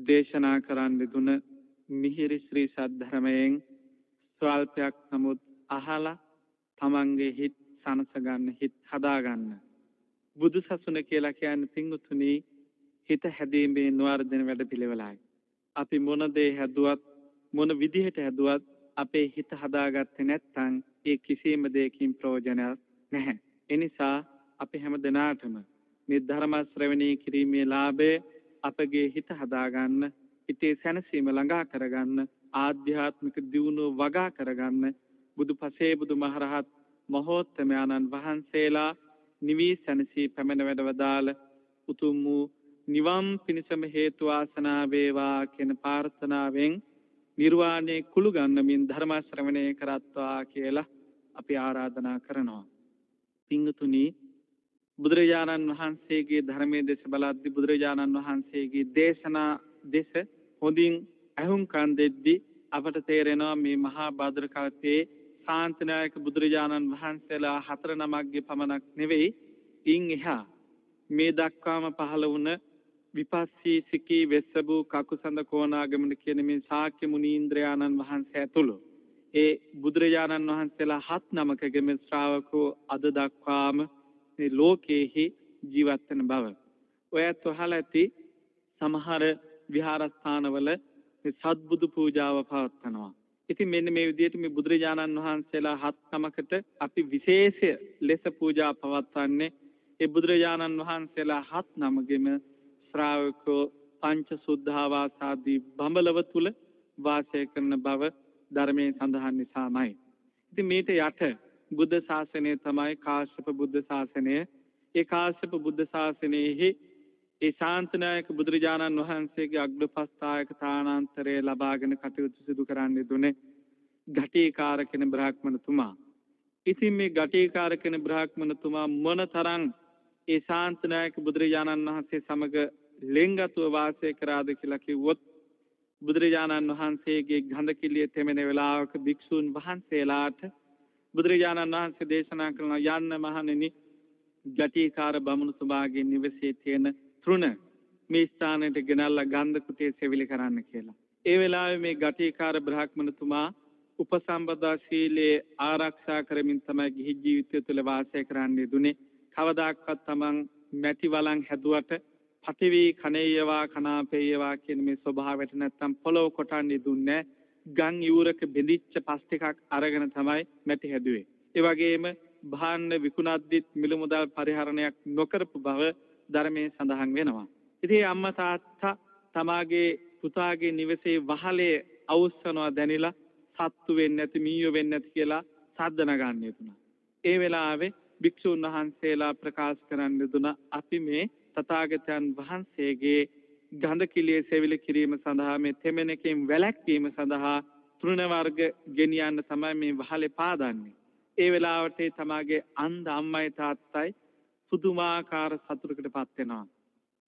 දේශනා කරන්න දුන මිහිරි ශ්‍රී සද්ධර්මයෙන් ස්වල්පයක් නමුත් අහලා තමන්ගේ හිත් සනසගන්න හිත් හදාගන්න. බුදු සසුන කියලා කියන්නේ පිංගුතුනි හිත හැදීමේ නවර්ධන වැඩ පිළිවෙලයි. අපි මොන දේ හැදුවත් මොන විදිහට හැදුවත් අපේ හිත හදාගත්තේ නැත්නම් ඒ කිසිම දෙයකින් ප්‍රයෝජනයක් නැහැ. ඒ නිසා අපි හැම දිනාටම මේ ධර්ම ශ්‍රවණී කිරීමේ ලාභය අපගේ හිත හදාගන්න, හිතේ සැනසීම ළඟා කරගන්න, ආධ්‍යාත්මික දියුණුව වගා කරගන්න බුදුපසේ බුදුමහරහත් මහෝත්තමයන්න් වහන්සේලා නිවී සැනසී පැමිණ වැඩවදාළ උතුම් වූ නිවම් පිණසම හේතු වාසනා වේවා කියන ප්‍රාර්ථනාවෙන් නිර්වාණය කුළු ගන්නමින් ධර්ම ශ්‍රවණය කරත්වා කියලා අපි ආරාධනා කරනවා. පිංගුතුනි බුදුරජාණන් වහන්සේගේ ධර්මයේ දෙස බලද්දී බුදුරජාණන් වහන්සේගේ දේශනා දෙස හොඳින් අහුම්කන් දෙද්දී අපට තේරෙනවා මේ මහා භද්‍ර කල්පයේ ශාන්තිනායක බුදුරජාණන් වහන්සේලා හතර නමක්ගේ පමණක් නෙවෙයි ඉන් එහා මේ දක්වාම පහළ වුණ විපස්සී සිකී වෙස්සබු කකුසඳ කෝණාගමන කියන මේ ශාක්‍ය මුනීන්ද්‍රයාණන් වහන්සේ ඇතුළු ඒ බුදුරජාණන් වහන්සේලා හත් නමකගේ මේ ශ්‍රාවකෝ අද දක්වාම මේ ලෝකයේහි ජීවත් වෙන බව. ඔයත් අහලා ඇති සමහර විහාරස්ථානවල මේ සත්බුදු පූජාව පවත්වනවා. ඉතින් මෙන්න මේ විදිහට මේ බුදුරජාණන් වහන්සේලා හත් නමකට අපි විශේෂ ලෙස පූජා පවත්වන්නේ ඒ බුදුරජාණන් වහන්සේලා හත් නමගෙම ශ්‍රාවකෝ පංච සුද්ධාවාසාදී බඹලව තුල වාසය කරන බව ධර්මයේ සඳහන් නිසාමයි. ඉතින් මේට යට බුද්ධ ශාසනය තමයි කාශ්‍යප බුද්ධ ශාසනය. ඒ කාශ්‍යප බුද්ධ ශාසනයෙහි ඒ ශාන්තනායක බුදුරජාණන් වහන්සේගේ අග්‍රපස්ථායක තානාන්තරය ලබාගෙන කටයුතු සිදු කරන්නේ දුනේ ඝටීකාර කෙන බ්‍රාහ්මණතුමා. ඉතින් මේ ඝටීකාර කෙන බ්‍රාහ්මණතුමා මොනතරම් ඒ ශාන්තනායක බුදුරජාණන් වහන්සේ සමග ලෙන්ගතුව වාසය කරාද කියලා කිව්වොත් බුදුරජාණන් වහන්සේගේ ගඳ කිලිය තෙමෙන වෙලාවක භික්ෂූන් වහන්සේලාට බුදුරජාණන් වහන්සේ දේශනා කරන යන්න මහණෙනි ගැටීකාර බමුණුතුමාගේ නිවසේ තියෙන තෘණ මේ ස්ථානයට ගෙනල්ලා ගන්ධ කුටියේ සෙවිලි කරන්න කියලා. ඒ වෙලාවේ මේ ගැටීකාර බ්‍රාහ්මණතුමා උපසම්පදා සීලයේ ආරක්ෂා කරමින් තමයි ගිහි ජීවිතය තුළ වාසය කරන්නේ දුනේ. කවදාක්වත් තමන් මැටි වලන් හැදුවට පටිවි කණේයවා කනාපේයවා කියන මේ ස්වභාවයට නැත්තම් පොළොව කොටන්නේ දුන්නේ ගන් යූරක බෙදිච්ච පස් ටිකක් අරගෙන තමයි මැටි හැදුවේ. ඒ වගේම භාණ්ඩ විකුණද්දිත් මිල මුදල් පරිහරණයක් නොකරපු බව ධර්මයේ සඳහන් වෙනවා. ඉතින් අම්මා තාත්තා තමාගේ පුතාගේ නිවසේ වහලේ අවුස්සනවා දැනිලා සත්තු වෙන්නේ නැති මීයෝ වෙන්නේ නැති කියලා සද්ද නගන්න යුතුනා. ඒ වෙලාවේ භික්ෂුන් වහන්සේලා ප්‍රකාශ කරන්න දුන අපි මේ තථාගතයන් වහන්සේගේ ගඳ කිලියේ සෙවිලි කිරීම සඳහා මේ තෙමෙනකින් වැළැක්වීම සඳහා තෘණ වර්ග ගෙනියන්න තමයි මේ වහලේ පාදන්නේ. ඒ වෙලාවට තමාගේ අන්ධ අම්මයි තාත්තයි පුදුමාකාර සතුටකටපත් වෙනවා.